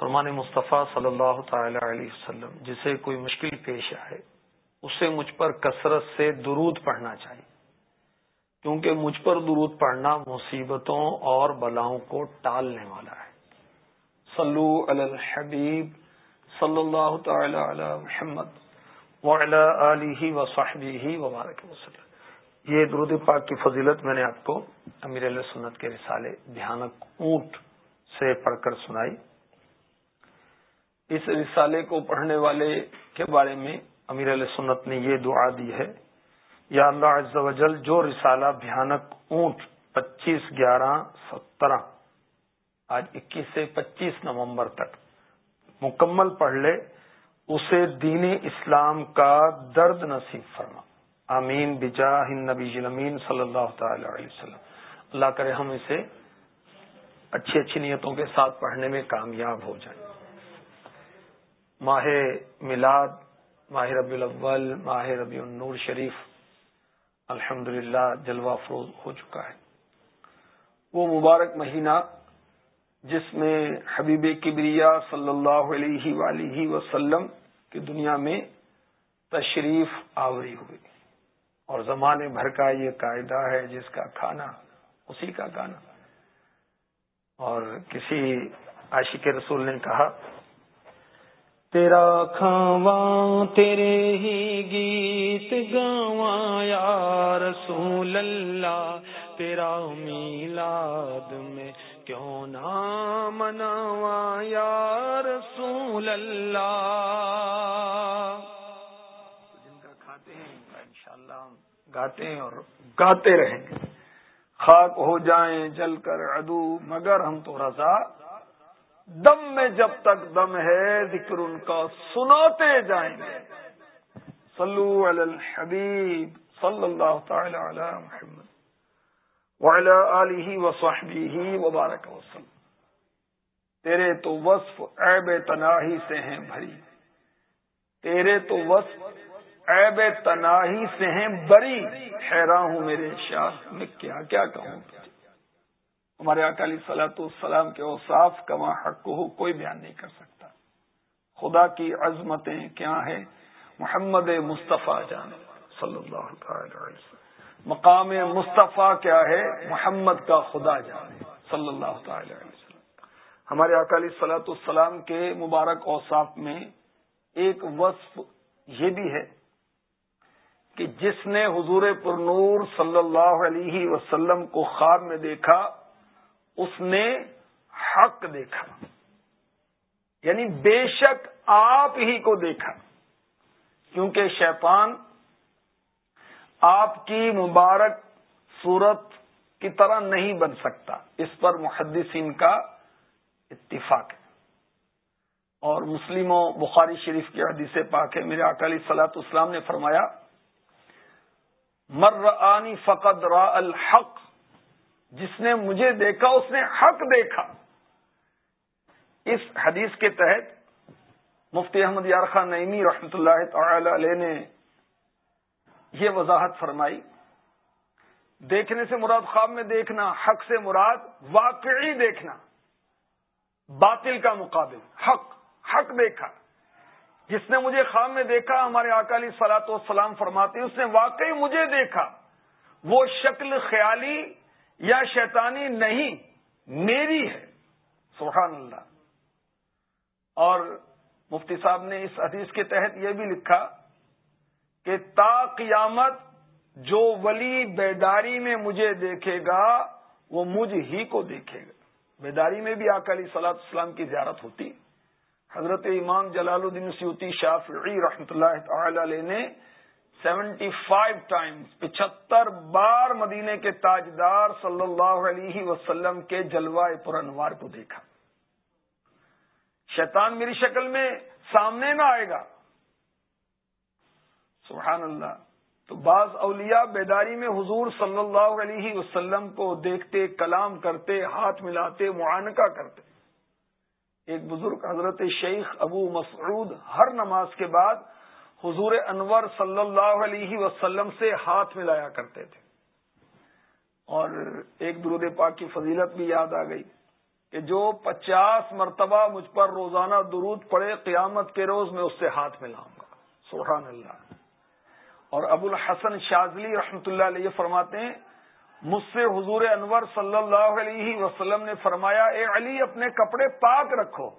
فرمان مصطفیٰ صلی اللہ تعالی علیہ وسلم، جسے کوئی مشکل پیش آئے، اسے مجھ پر کثرت سے درود پڑھنا چاہیے۔ کیونکہ مجھ پر درود پڑھنا مصیبتوں اور بلاؤں کو ٹالنے والا ہے۔ صلو علی الحبیب صلی اللہ تعالی علی محمد وعلی آلہ وصحبہ وبارک وسلم۔ یہ درود پاک کی فضیلت میں نے آپ کو امیر علیہ سنت کے رسالے دھیانک اونٹ سے پڑھ کر سنائی۔ اس رسالے کو پڑھنے والے کے بارے میں امیر علیہ سنت نے یہ دعا دی ہے، یا اللہ عز و جل جو رسالہ بھیانک اونٹ پچیس گیارہ سترہ، آج اکیس سے پچیس نومبر تک مکمل پڑھ لے، اسے دین اسلام کا درد نصیب فرما۔ آمین، بجاہ نبی امین صلی اللہ تعالی علیہ وسلم۔ اللہ کرے ہم اسے اچھی اچھی نیتوں کے ساتھ پڑھنے میں کامیاب ہو جائیں۔ ماہ میلاد، ماہ ربی الاول، ماہ ربی النور شریف الحمد للہ جلوہ فروز ہو چکا ہے۔ وہ مبارک مہینہ جس میں حبیب کبریا صلی اللہ علیہ ولیہ وسلم کی دنیا میں تشریف آوری ہوئی۔ اور زمانے بھر کا یہ قاعدہ ہے، جس کا کھانا، اسی کا گانا اور کسی عاشق رسول نے کہا تیرا کھاواں تیرے ہی گیت گاواں یا رسول اللہ تیرا میلاد میں کیوں نہ مناواں یا رسول اللہ جن کا کھاتے ہیں ان شاء اللہ گاتے ہیں اور گاتے رہیں گے خاک ہو جائیں جل کر ادو مگر ہم تو رضا دم میں جب تک دم ہے، ذکر ان کا سناتے جائیں گے۔ صلو علی الحبیب صلی اللہ تعالی علی محمد وعلی آلہ وصحبہ وبارک وسلم۔ تیرے تو وصف عیب تناہی سے ہیں بھری۔ تیرے تو وصف عیب تناہی سے ہیں بری۔ حیران ہوں میرے شاہ میں کیا کیا کہوں؟ ہمارے اکالی سلاۃ السلام کے اوصاف کما حق ہو کوئی بیان نہیں کر سکتا۔ خدا کی عظمتیں کیا ہیں؟ محمد مصطفیٰ جان صلی اللہ وسلم۔ مقام مصطفیٰ کیا ہے؟ محمد کا خدا جانے صلی اللہ تعالی علیہ وسلم۔ ہمارے اکالی سلاۃ السلام کے مبارک اوصاف میں ایک وصف یہ بھی ہے کہ جس نے حضور پر نور صلی اللہ علیہ وسلم کو خواب میں دیکھا اس نے حق دیکھا۔ یعنی بے شک آپ ہی کو دیکھا۔ کیونکہ شیطان آپ کی مبارک صورت کی طرح نہیں بن سکتا۔ اس پر محدثین کا اتفاق ہے۔ اور مسلموں، بخاری شریف کی حدیث پاک ہے، میرے اکالی سلاط اسلام نے فرمایا مر آنی فقد را الحق جس نے مجھے دیکھا، اس نے حق دیکھا۔ اس حدیث کے تحت مفتی احمد یارخان نعیمی رحمۃ اللہ تعالی علیہ نے یہ وضاحت فرمائی، دیکھنے سے مراد خواب میں دیکھنا، حق سے مراد واقعی دیکھنا، باطل کا مقابل حق حق دیکھا۔ جس نے مجھے خواب میں دیکھا، ہمارے اکالی سلاط و سلام فرماتے اس نے واقعی مجھے دیکھا۔ وہ شکل خیالی یا شیطانی نہیں، میری ہے۔ سبحان اللہ۔ اور مفتی صاحب نے اس حدیث کے تحت یہ بھی لکھا کہ تا قیامت جو ولی بیداری میں مجھے دیکھے گا، وہ مجھ ہی کو دیکھے گا۔ بیداری میں بھی اکالی سلاط اسلام کی زیارت ہوتی۔ حضرت امام جلال الدین سیوتی شافعی رحمۃ اللہ تعالی علیہ نے سیونٹی فائیو ٹائمز، پچہتر بار مدینے کے تاجدار صلی اللہ علیہ وسلم کے جلوہ پر انوار کو دیکھا۔ شیطان میری شکل میں سامنے نہ آئے گا۔ سبحان اللہ۔ تو بعض اولیاء بیداری میں حضور صلی اللہ علیہ وسلم کو دیکھتے، کلام کرتے، ہاتھ ملاتے، معانقہ کرتے۔ ایک بزرگ حضرت شیخ ابو مسعود ہر نماز کے بعد حضور انور صلی اللہ علیہ وسلم سے ہاتھ ملایا کرتے تھے۔ اور ایک درود پاک کی فضیلت بھی یاد آ گئی کہ جو پچاس مرتبہ مجھ پر روزانہ درود پڑے، قیامت کے روز میں اس سے ہاتھ ملاؤں گا۔ سبحان اللہ۔ اور ابو الحسن شاذلی رحمت اللہ علیہ فرماتے ہیں، مجھ سے حضور انور صلی اللہ علیہ وسلم نے فرمایا، اے علی، اپنے کپڑے پاک رکھو۔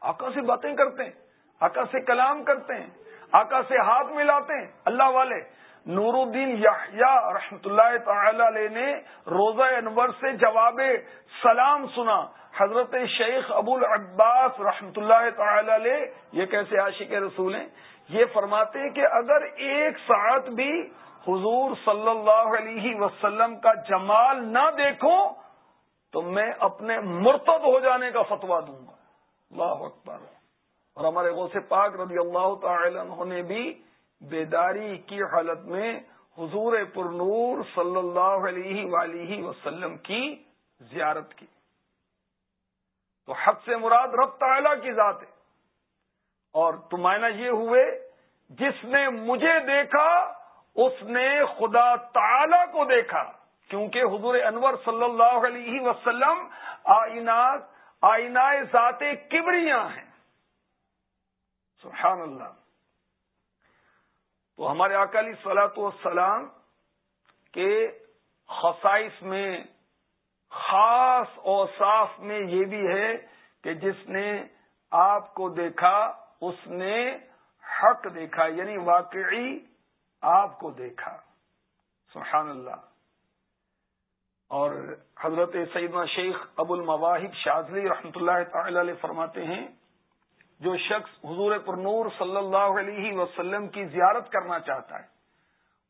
آقا سے باتیں کرتے ہیں، آقا سے کلام کرتے ہیں۔ آقا سے ہاتھ ملاتے ہیں، اللہ والے۔ نور الدین یا رحمت اللہ تعالی علیہ نے روزہ انور سے جواب سلام سنا۔ حضرت شیخ ابو العباس رحمت اللہ تعالی علیہ یہ کیسے عاشق رسول ہیں؟ یہ فرماتے ہیں کہ اگر ایک ساعت بھی حضور صلی اللہ علیہ وسلم کا جمال نہ دیکھوں تو میں اپنے مرتد ہو جانے کا فتوا دوں گا۔ اللہ اکبر۔ اور ہمارے غوث پاک رضی اللہ تعالی عنہ نے بھی بیداری کی حالت میں حضور پر نور صلی اللہ علیہ ولیہ وسلم کی زیارت کی۔ تو حق سے مراد رب تعالی کی ذات ہے۔ اور تمائنا یہ ہوئے، جس نے مجھے دیکھا، اس نے خدا تعالی کو دیکھا۔ کیونکہ حضور انور صلی اللہ علیہ وسلم آئینات آئینہ ذات کبریاں ہیں۔ سبحان اللہ۔ تو ہمارے اکالی سلاط والسلام کے خصائص میں خاص اور صاف میں یہ بھی ہے کہ جس نے آپ کو دیکھا، اس نے حق دیکھا یعنی واقعی آپ کو دیکھا۔ سبحان اللہ۔ اور حضرت سیدنا شیخ ابو المواہب شاذلی رحمۃ اللہ تعالی علیہ فرماتے ہیں جو شخص حضور پر نور صلی اللہ علیہ وسلم کی زیارت کرنا چاہتا ہے،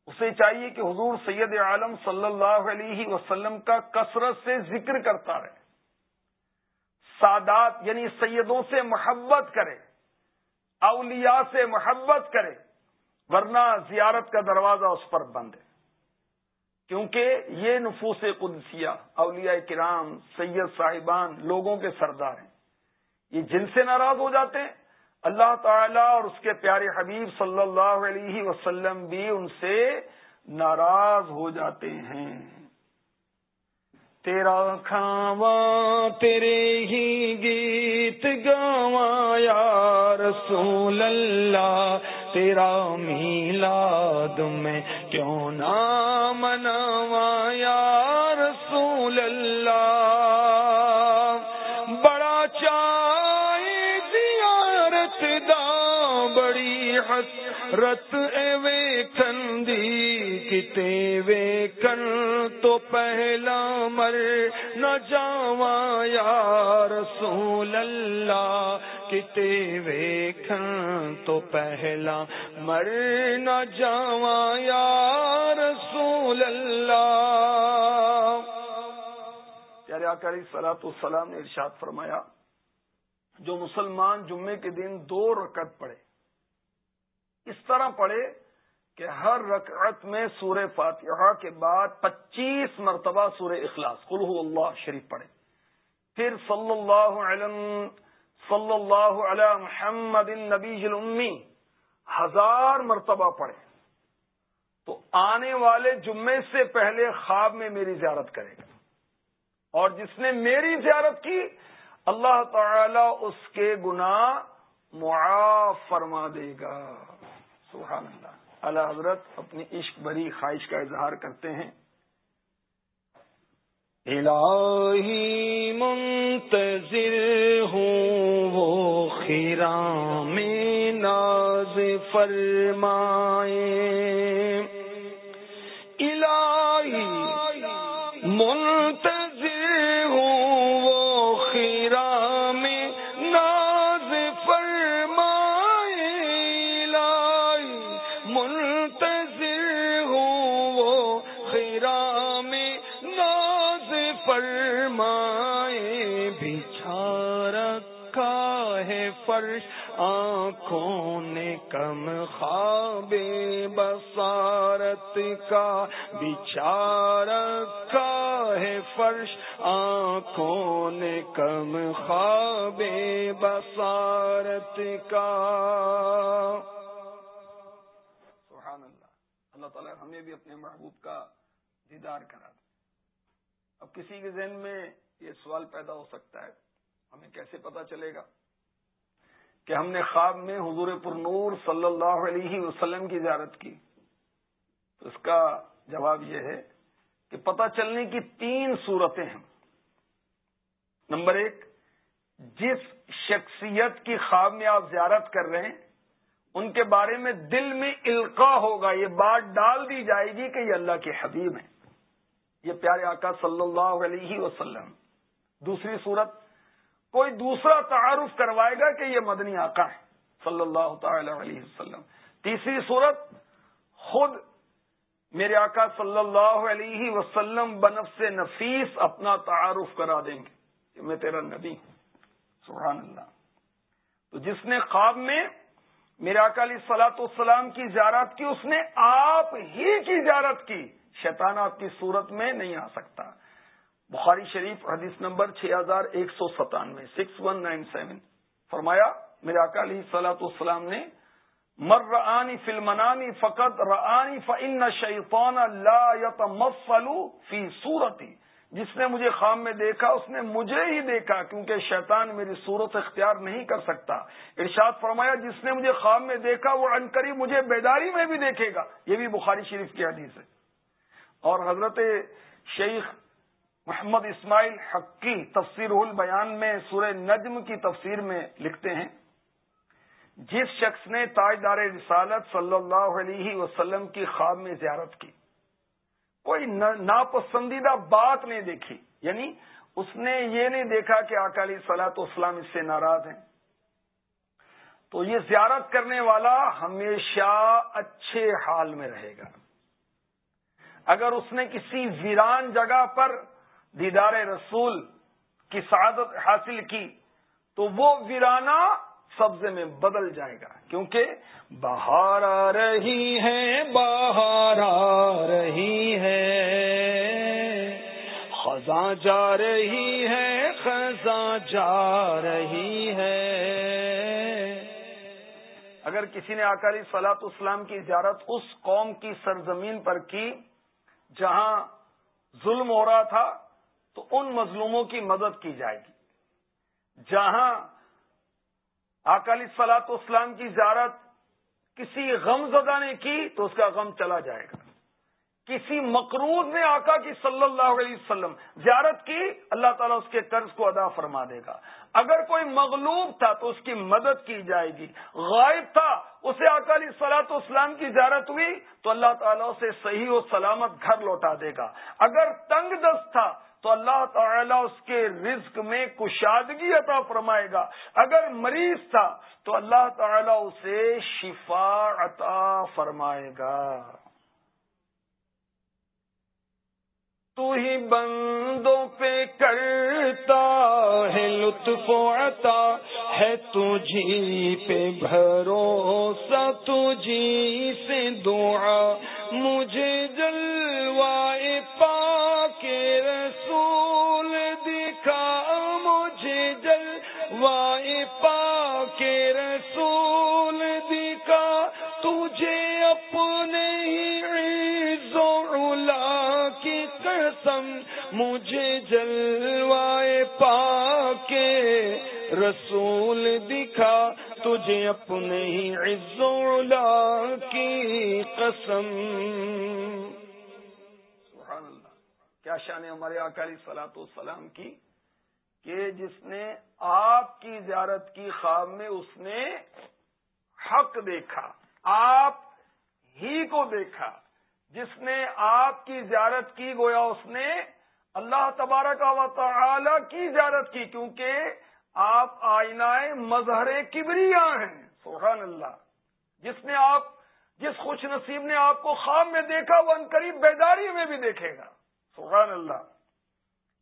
اسے چاہیے کہ حضور سید عالم صلی اللہ علیہ وسلم کا کثرت سے ذکر کرتا رہے۔ سادات یعنی سیدوں سے محبت کرے، اولیاء سے محبت کرے، ورنہ زیارت کا دروازہ اس پر بند ہے۔ کیونکہ یہ نفوس قدسیہ اولیاء کرام، سید صاحبان، لوگوں کے سردار ہیں۔ یہ جن سے ناراض ہو جاتے ہیں، اللہ تعالی اور اس کے پیارے حبیب صلی اللہ علیہ وسلم بھی ان سے ناراض ہو جاتے ہیں۔ تیرا کھاواں تیرے ہی گیت گاواں، یا رسول اللہ تیرا میلاد میں کیوں نہ مناواں، یا رسول اللہ حسرت اے کندی کتے وے کن تو پہلا مر نہ جاوا یا رسول اللہ کتے ویکھن تو پہلا مر نہ جاوا یا رسول اللہ۔ پیارے آکاری سلاۃ السلام نے ارشاد فرمایا، جو مسلمان جمعے کے دن دو رکعت پڑے اس طرح پڑھے کہ ہر رکعت میں سور فاتحہ کے بعد پچیس مرتبہ سور اخلاص کل اللہ شریف پڑھے۔ پھر صلی اللہ علیہ صلی اللہ علیہ محمد نبی امی ہزار مرتبہ پڑھے۔ تو آنے والے جمعے سے پہلے خواب میں میری زیارت کرے۔ گا اور جس نے میری زیارت کی، اللہ تعالی اس کے گناہ معاف فرما دے گا۔ سبحان اللہ۔ اللہ حضرت اپنی عشق بری خواہش کا اظہار کرتے ہیں۔ الہی منتظر ہوں وہ خیرا میں ناز فرمائے۔ الہی منتظر فرش، آنکھوں نے کم خواب بسارت کا بچار کا ہے فرش، آنکھوں نے کم خواب بسارت کا۔ سبحان اللہ۔ اللہ تعالیٰ ہمیں بھی اپنے محبوب کا دیدار کرا دے۔ اب کسی کے ذہن میں یہ سوال پیدا ہو سکتا ہے، ہمیں کیسے پتا چلے گا؟ کہ ہم نے خواب میں حضور پر نور صلی اللہ علیہ وسلم کی زیارت کی۔ تو اس کا جواب یہ ہے کہ پتہ چلنے کی تین صورتیں ہیں۔ نمبر ایک، جس شخصیت کی خواب میں آپ زیارت کر رہے ہیں، ان کے بارے میں دل میں القا ہوگا، یہ بات ڈال دی جائے گی کہ یہ اللہ کے حبیب ہیں۔ یہ پیارے آقا صلی اللہ علیہ وسلم۔ دوسری صورت کوئی دوسرا تعارف کروائے گا کہ یہ مدنی آقا ہے، صلی اللہ تعالی علیہ وسلم۔ تیسری صورت، خود میرے آقا صلی اللہ علیہ وسلم بنف سے نفیس اپنا تعارف کرا دیں گے۔ کہ میں تیرا نبی ہوں۔ سبحان اللہ۔ تو جس نے خواب میں میرے آقا علیہ سلاۃ والسلام کی زیارت کی، اس نے آپ ہی کی زیارت کی۔ شیطان آپ کی صورت میں نہیں آ سکتا۔ بخاری شریف حدیث نمبر چھ ہزار ایک سو ستانوے، سکس ون نائن سیون۔ فرمایا، میرے آقا علیہ سلاۃ والسلام نے مر رانی فلمنانی فقط رانی فن شیطان اللہ فی صورتی۔ جس نے مجھے خام میں دیکھا، اس نے مجھے ہی دیکھا، کیونکہ شیطان میری صورت اختیار نہیں کر سکتا۔ ارشاد فرمایا، جس نے مجھے خام میں دیکھا، وہ انکری مجھے بیداری میں بھی دیکھے گا۔ یہ بھی بخاری شریف کی حدیث ہے۔ اور حضرت شیخ محمد اسماعیل حقی تفسیر البیان میں سورہ نجم کی تفسیر میں لکھتے ہیں، جس شخص نے تاجدار رسالت صلی اللہ علیہ وسلم کی خواب میں زیارت کی، کوئی ناپسندیدہ بات نہیں دیکھی یعنی اس نے یہ نہیں دیکھا کہ اکالی سلاط اسلام اس سے ناراض ہیں۔ تو یہ زیارت کرنے والا ہمیشہ اچھے حال میں رہے گا۔ اگر اس نے کسی ویران جگہ پر دیدار رسول کی سعادت حاصل کی، تو وہ ویرانہ سبزے میں بدل جائے گا۔ کیونکہ بہار آ رہی ہے، بہار آ رہی ہے۔ خزاں جا رہی ہے، خزاں جا رہی ہے۔ اگر کسی نے آکاری سلاط اسلام کی زیارت اس قوم کی سرزمین پر کی، جہاں ظلم ہو رہا تھا تو ان مظلوموں کی مدد کی جائے گی۔ جہاں اکالی سلاط اسلام کی زیارت کسی غم زدہ نے کی تو اس کا غم چلا جائے گا۔ کسی مقروض نے آقا کی صلی اللہ علیہ وسلم زیارت کی، اللہ تعالیٰ اس کے قرض کو ادا فرما دے گا۔ اگر کوئی مغلوب تھا تو اس کی مدد کی جائے گی۔ غائب تھا، اسے اکالی سلاط اسلام کی زیارت ہوئی تو اللہ تعالیٰ اسے صحیح و سلامت گھر لوٹا دے گا۔ اگر تنگ دست تھا تو اللہ تعالیٰ اس کے رزق میں کشادگی عطا فرمائے گا۔ اگر مریض تھا تو اللہ تعالیٰ اسے شفا عطا فرمائے گا۔ تو ہی بندوں پہ کرتا ہے لطف عطا، ہے تجھی پہ بھروسہ، تجھی سے دعا۔ مجھے جلوائے پا کے رسول دکھا مجھے جلوائے پا کے رسول دکھا، تجھے اپنے ہی علا کی قسم، مجھے جلوائے پا کے رسول دکھا، تجھے اپنے ہی عزولا کی قسم۔ سبحان اللہ۔ کیا شان ہے ہمارے اکالی سلاط السلام کی؟ کہ جس نے آپ کی زیارت کی خواب میں اس نے حق دیکھا، آپ ہی کو دیکھا۔ جس نے آپ کی زیارت کی، گویا اس نے اللہ تبارک و تعالی کی زیارت کی، کیونکہ آپ آئینہ مظہر کبریا ہیں۔ سبحان اللہ۔ جس نے آپ، جس خوش نصیب نے آپ کو خواب میں دیکھا، وہ ان قریب بیداری میں بھی دیکھے گا۔ سبحان اللہ۔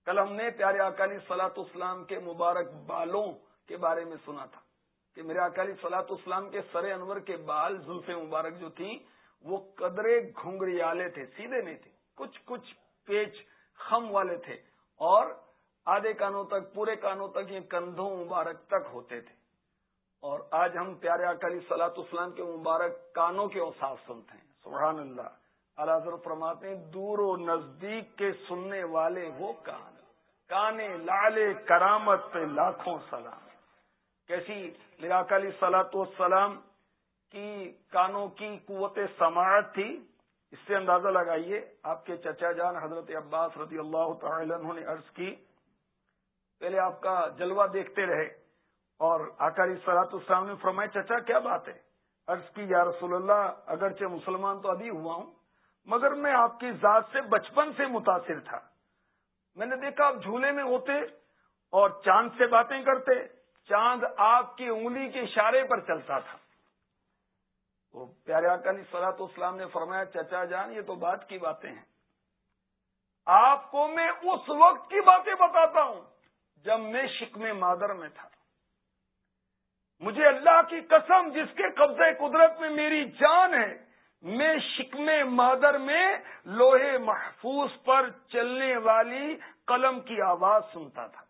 کل ہم نے پیارے اکالی سلاط اسلام کے مبارک بالوں کے بارے میں سنا تھا کہ میرے اکالی سلاط اسلام کے سر انور کے بال زلف مبارک جو تھیں، وہ قدرے گھنگریالے تھے، سیدھے نہیں تھے، کچھ کچھ پیچ خم والے تھے اور آدھے کانوں تک، پورے کانوں تک یہ کندھوں مبارک تک ہوتے تھے۔ اور آج ہم پیارے اکالی سلاط اسلام کے مبارک کانوں کے اوساف سنتے ہیں۔ سبحان اللہ اللہ فرماتے ہیں، دور و نزدیک کے سننے والے وہ کان کانے لالے کرامت پہ لاکھوں سلام۔ کیسی لراکلی سلاط والسلام کی کانوں کی قوت سماعت تھی؟ اس سے اندازہ لگائیے، آپ کے چچا جان حضرت عباس رضی اللہ تعالی عنہ نے عرض کی، پہلے آپ کا جلوہ دیکھتے رہے اور آکاری سلاط السلام نے فرمائے چچا کیا بات ہے؟ عرض کی، یا رسول اللہ، اگرچہ مسلمان تو ابھی ہوا ہوں، مگر میں آپ کی ذات سے بچپن سے متاثر تھا۔ میں نے دیکھا آپ جھولے میں ہوتے اور چاند سے باتیں کرتے، چاند آپ کی انگلی کے اشارے پر چلتا تھا۔ وہ پیارے آکانی سلاط اسلام نے فرمایا، چچا جان، یہ تو بات کی باتیں ہیں۔ آپ کو میں اس وقت کی باتیں بتاتا ہوں جب میں شکم مادر میں تھا۔ مجھے اللہ کی قسم، جس کے قبضے قدرت میں میری جان ہے میں شکم مادر میں لوہے محفوظ پر چلنے والی قلم کی آواز سنتا تھا۔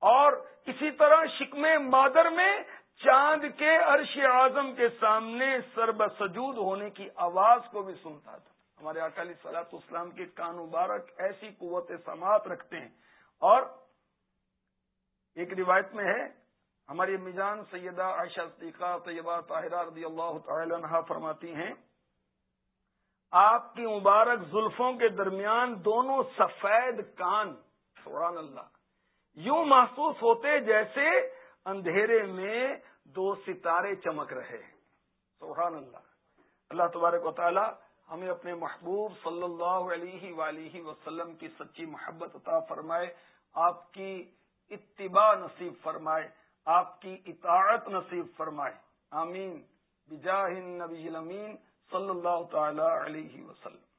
اور اسی طرح شکم مادر میں چاند کے عرش اعظم کے سامنے سرب سجود ہونے کی آواز کو بھی سنتا تھا۔ ہمارے اکالی سلاط اسلام کے کان مبارک ایسی قوت سماعت رکھتے ہیں۔ اور ایک روایت میں ہے ہماری میجان سیدہ عائشہ صدیقہ طیبہ طاہرہ رضی اللہ تعالی عنہ فرماتی ہیں، آپ کی مبارک زلفوں کے درمیان دونوں سفید کان، سبحان اللہ، یوں محسوس ہوتے جیسے اندھیرے میں دو ستارے چمک رہے سبحان اللہ۔ اللہ تبارک و تعالی ہمیں اپنے محبوب صلی اللہ علیہ ولیہ وسلم کی سچی محبت عطا فرمائے، آپ کی اتباع نصیب فرمائے۔ آپ کی اطاعت نصیب فرمائے۔ آمین۔ بجاہ النبی الامین صلی اللہ تعالی علیہ وسلم۔